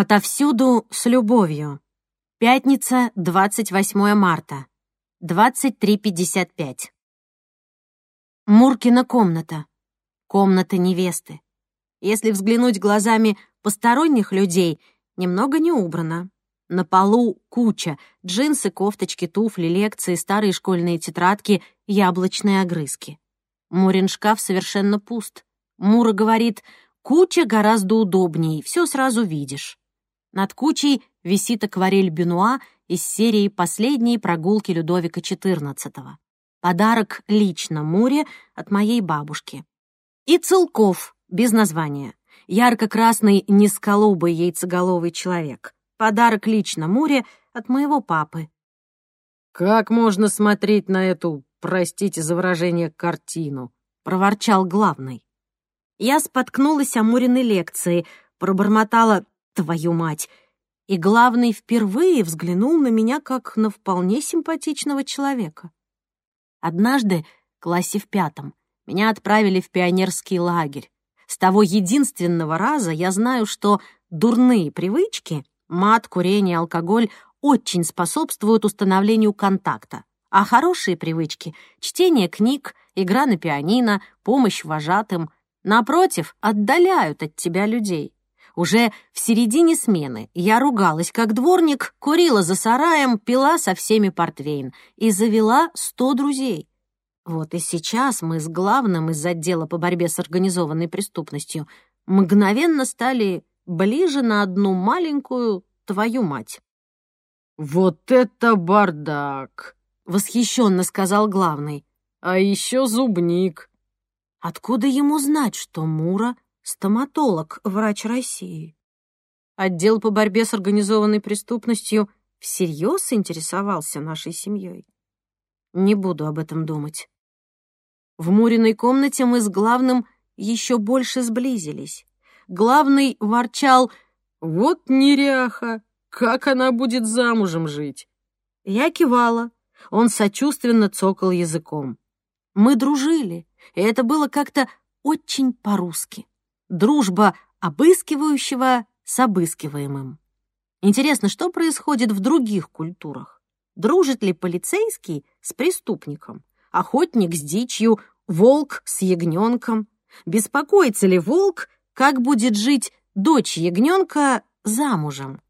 Отовсюду с любовью. Пятница, 28 марта. 23.55. Муркина комната. Комната невесты. Если взглянуть глазами посторонних людей, немного не убрано. На полу куча. Джинсы, кофточки, туфли, лекции, старые школьные тетрадки, яблочные огрызки. Мурин шкаф совершенно пуст. Мура говорит, куча гораздо удобнее, все сразу видишь. Над кучей висит акварель Бенуа из серии «Последние прогулки Людовика XIV». Подарок лично Муре от моей бабушки. И Целков, без названия. Ярко-красный низколобый яйцеголовый человек. Подарок лично Муре от моего папы. «Как можно смотреть на эту, простите за выражение, картину?» — проворчал главный. Я споткнулась о Муриной лекции, пробормотала «твою мать», и главный впервые взглянул на меня как на вполне симпатичного человека. Однажды, в классе в пятом, меня отправили в пионерский лагерь. С того единственного раза я знаю, что дурные привычки, мат, курение, алкоголь, очень способствуют установлению контакта, а хорошие привычки — чтение книг, игра на пианино, помощь вожатым — напротив, отдаляют от тебя людей. Уже в середине смены я ругалась как дворник, курила за сараем, пила со всеми портвейн и завела сто друзей. Вот и сейчас мы с главным из отдела по борьбе с организованной преступностью мгновенно стали ближе на одну маленькую твою мать. «Вот это бардак!» — восхищенно сказал главный. «А еще зубник!» Откуда ему знать, что Мура стоматолог, врач России. Отдел по борьбе с организованной преступностью всерьез интересовался нашей семьей. Не буду об этом думать. В Муриной комнате мы с главным еще больше сблизились. Главный ворчал «Вот неряха! Как она будет замужем жить?» Я кивала. Он сочувственно цокал языком. Мы дружили, и это было как-то очень по-русски дружба обыскивающего с обыскиваемым. Интересно, что происходит в других культурах? Дружит ли полицейский с преступником, охотник с дичью, волк с ягненком? Беспокоится ли волк, как будет жить дочь ягненка замужем?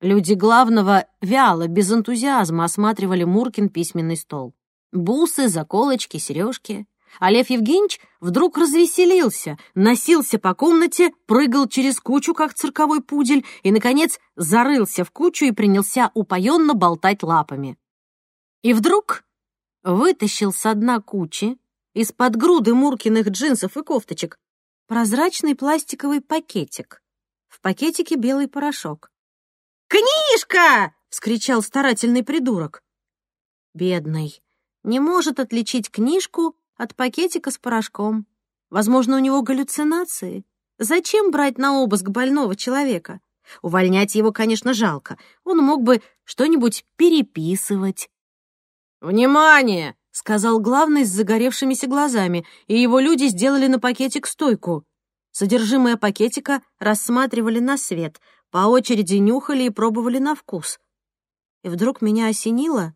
Люди главного вяло, без энтузиазма осматривали Муркин письменный стол. Бусы, заколочки, сережки. А Лев Евгеньевич вдруг развеселился, носился по комнате, прыгал через кучу, как цирковой пудель, и, наконец, зарылся в кучу и принялся упоенно болтать лапами. И вдруг вытащил со дна кучи, из-под груды Муркиных джинсов и кофточек, прозрачный пластиковый пакетик. В пакетике белый порошок. «Книжка!» — вскричал старательный придурок. Бедный. Не может отличить книжку от пакетика с порошком. Возможно, у него галлюцинации. Зачем брать на обыск больного человека? Увольнять его, конечно, жалко. Он мог бы что-нибудь переписывать. «Внимание!» — сказал главный с загоревшимися глазами, и его люди сделали на пакетик стойку. Содержимое пакетика рассматривали на свет, по очереди нюхали и пробовали на вкус. И вдруг меня осенила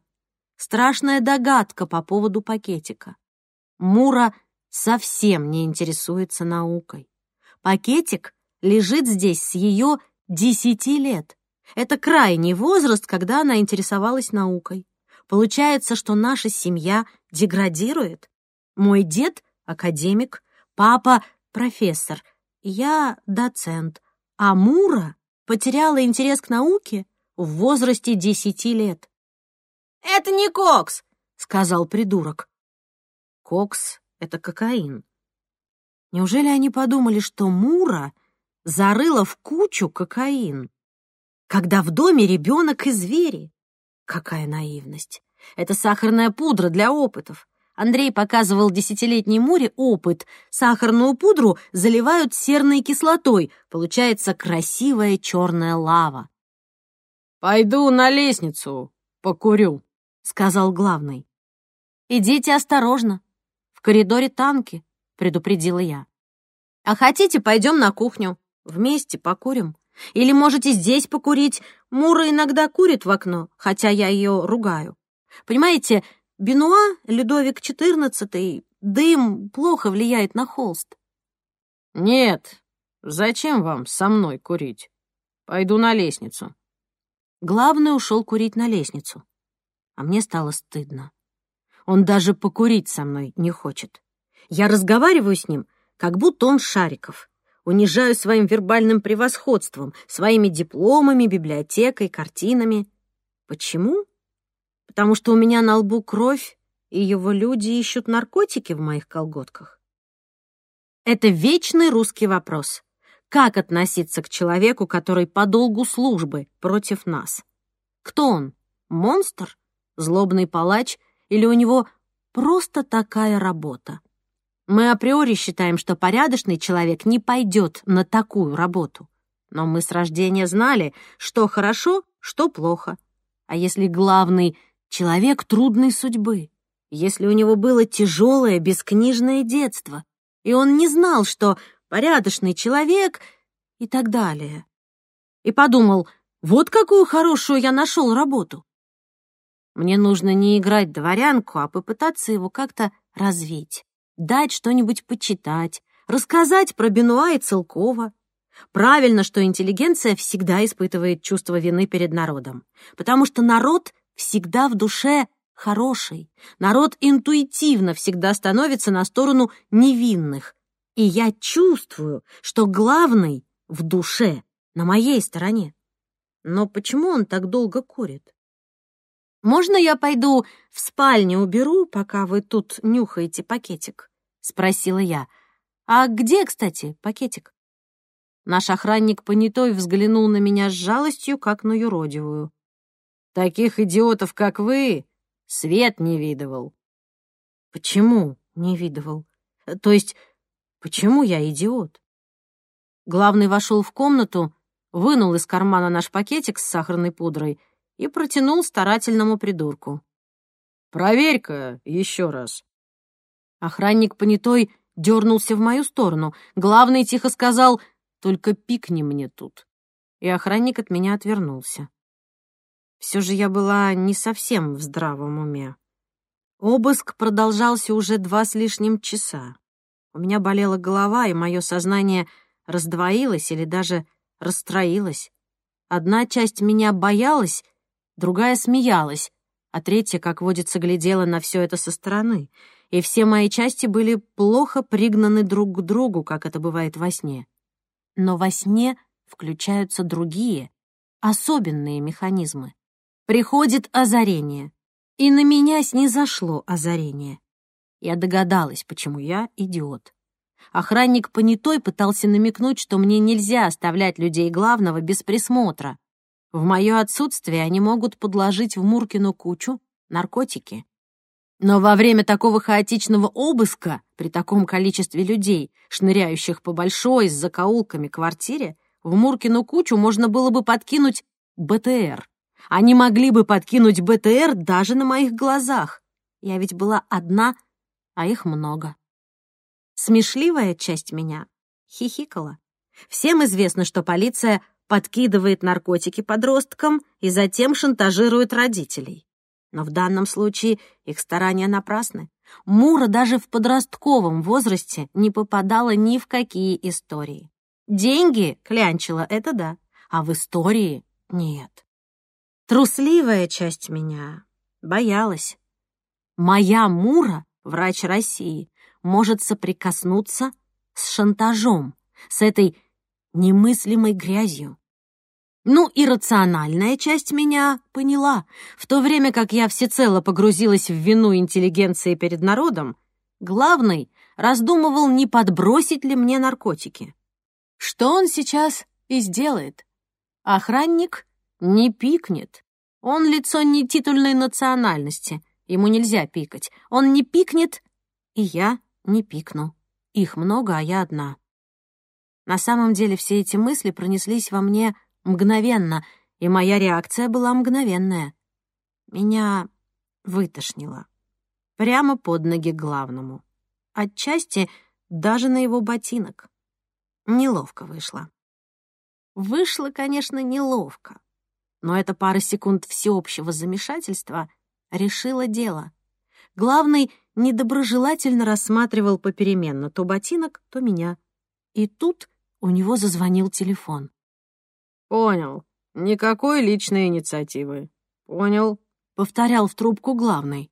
страшная догадка по поводу пакетика. Мура совсем не интересуется наукой. Пакетик лежит здесь с ее десяти лет. Это крайний возраст, когда она интересовалась наукой. Получается, что наша семья деградирует. Мой дед — академик, папа — профессор, я — доцент, а Мура потеряла интерес к науке в возрасте десяти лет. «Это не кокс», — сказал придурок. Кокс — это кокаин. Неужели они подумали, что Мура зарыла в кучу кокаин? Когда в доме ребенок и звери? Какая наивность! Это сахарная пудра для опытов. Андрей показывал десятилетней Муре опыт. Сахарную пудру заливают серной кислотой. Получается красивая черная лава. «Пойду на лестницу, покурю», — сказал главный. «Идите осторожно», в коридоре танки», — предупредила я. «А хотите, пойдем на кухню. Вместе покурим. Или можете здесь покурить. Мура иногда курит в окно, хотя я ее ругаю. Понимаете, Бенуа, Людовик XIV, дым плохо влияет на холст. Нет, зачем вам со мной курить? Пойду на лестницу. Главный ушел курить на лестницу. А мне стало стыдно. Он даже покурить со мной не хочет. Я разговариваю с ним, как будто он Шариков. Унижаю своим вербальным превосходством, своими дипломами, библиотекой, картинами. Почему? Потому что у меня на лбу кровь, и его люди ищут наркотики в моих колготках. Это вечный русский вопрос. Как относиться к человеку, который по долгу службы против нас? Кто он? Монстр? Злобный палач или у него просто такая работа. Мы априори считаем, что порядочный человек не пойдет на такую работу. Но мы с рождения знали, что хорошо, что плохо. А если главный — человек трудной судьбы? Если у него было тяжелое бескнижное детство, и он не знал, что порядочный человек и так далее. И подумал, вот какую хорошую я нашел работу. Мне нужно не играть дворянку, а попытаться его как-то развить, дать что-нибудь почитать, рассказать про Бенуа и Целкова. Правильно, что интеллигенция всегда испытывает чувство вины перед народом, потому что народ всегда в душе хороший, народ интуитивно всегда становится на сторону невинных, и я чувствую, что главный в душе на моей стороне. Но почему он так долго курит? «Можно я пойду в спальню уберу, пока вы тут нюхаете пакетик?» — спросила я. «А где, кстати, пакетик?» Наш охранник понятой взглянул на меня с жалостью, как на юродивую. «Таких идиотов, как вы, свет не видывал». «Почему не видывал? То есть, почему я идиот?» Главный вошел в комнату, вынул из кармана наш пакетик с сахарной пудрой — и протянул старательному придурку. «Проверь-ка еще раз». Охранник понятой дернулся в мою сторону. Главный тихо сказал «Только пикни мне тут». И охранник от меня отвернулся. Все же я была не совсем в здравом уме. Обыск продолжался уже два с лишним часа. У меня болела голова, и мое сознание раздвоилось или даже расстроилось. Одна часть меня боялась, другая смеялась, а третья, как водится, глядела на все это со стороны, и все мои части были плохо пригнаны друг к другу, как это бывает во сне. Но во сне включаются другие, особенные механизмы. Приходит озарение, и на меня снизошло озарение. Я догадалась, почему я идиот. Охранник понятой пытался намекнуть, что мне нельзя оставлять людей главного без присмотра, в мое отсутствие они могут подложить в Муркину кучу наркотики. Но во время такого хаотичного обыска, при таком количестве людей, шныряющих по большой с закоулками квартире, в Муркину кучу можно было бы подкинуть БТР. Они могли бы подкинуть БТР даже на моих глазах. Я ведь была одна, а их много. Смешливая часть меня хихикала. Всем известно, что полиция подкидывает наркотики подросткам и затем шантажирует родителей. Но в данном случае их старания напрасны. Мура даже в подростковом возрасте не попадала ни в какие истории. Деньги клянчила, это да, а в истории нет. Трусливая часть меня боялась. Моя Мура, врач России, может соприкоснуться с шантажом, с этой немыслимой грязью. Ну и рациональная часть меня поняла. В то время как я всецело погрузилась в вину интеллигенции перед народом, главный раздумывал, не подбросить ли мне наркотики. Что он сейчас и сделает? Охранник не пикнет. Он лицо не титульной национальности. Ему нельзя пикать. Он не пикнет, и я не пикну. Их много, а я одна. На самом деле все эти мысли пронеслись во мне мгновенно, и моя реакция была мгновенная. Меня вытошнило. Прямо под ноги главному. Отчасти даже на его ботинок. Неловко вышло. Вышло, конечно, неловко, но эта пара секунд всеобщего замешательства решила дело. Главный недоброжелательно рассматривал попеременно то ботинок, то меня. И тут у него зазвонил телефон. «Понял. Никакой личной инициативы. Понял», — повторял в трубку главный.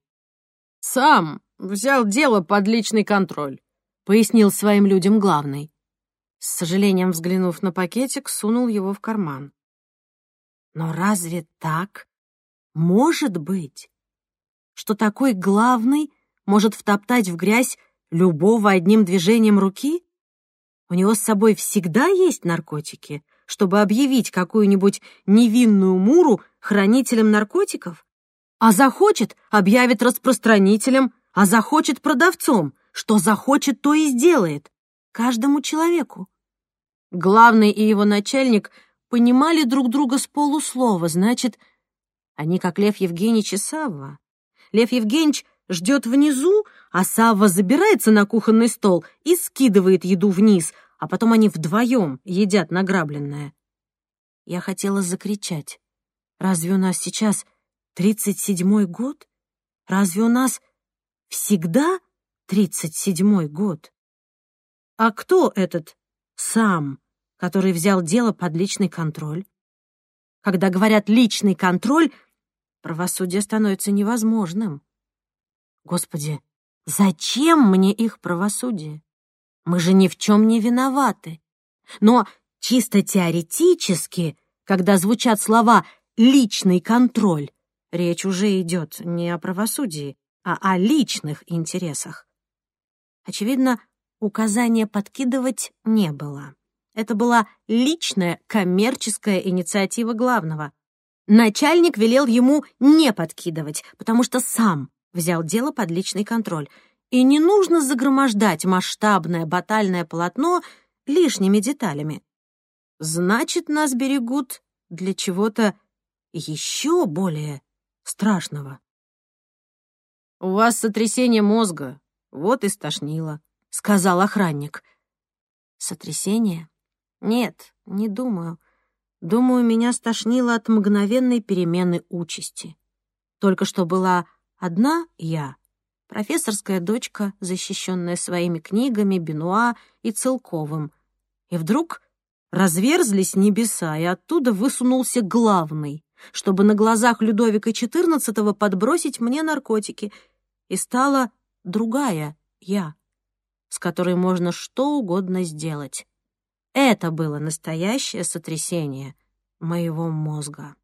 «Сам взял дело под личный контроль», — пояснил своим людям главный. С сожалением взглянув на пакетик, сунул его в карман. Но разве так может быть? Что такой главный может втоптать в грязь любого одним движением руки? У него с собой всегда есть наркотики, чтобы объявить какую-нибудь невинную Муру хранителем наркотиков? А захочет — объявит распространителем, а захочет — продавцом. Что захочет, то и сделает. Каждому человеку. Главный и его начальник понимали друг друга с полуслова, значит, они как Лев Евгеньевич и Савва. Лев Евгеньевич ждет внизу, а Савва забирается на кухонный стол и скидывает еду вниз, а потом они вдвоем едят награбленное. Я хотела закричать. Разве у нас сейчас тридцать седьмой год? Разве у нас всегда тридцать седьмой год? А кто этот сам, который взял дело под личный контроль? Когда говорят «личный контроль», правосудие становится невозможным. Господи, зачем мне их правосудие? Мы же ни в чем не виноваты. Но чисто теоретически, когда звучат слова «личный контроль», речь уже идет не о правосудии, а о личных интересах. Очевидно, указания подкидывать не было. Это была личная коммерческая инициатива главного. Начальник велел ему не подкидывать, потому что сам взял дело под личный контроль. И не нужно загромождать масштабное батальное полотно лишними деталями. Значит, нас берегут для чего-то еще более страшного. «У вас сотрясение мозга, вот и стошнило», — сказал охранник. «Сотрясение? Нет, не думаю. Думаю, меня стошнило от мгновенной перемены участи. Только что была Одна я, профессорская дочка, защищенная своими книгами, Бенуа и Целковым. И вдруг разверзлись небеса, и оттуда высунулся главный, чтобы на глазах Людовика XIV подбросить мне наркотики. И стала другая я, с которой можно что угодно сделать. Это было настоящее сотрясение моего мозга.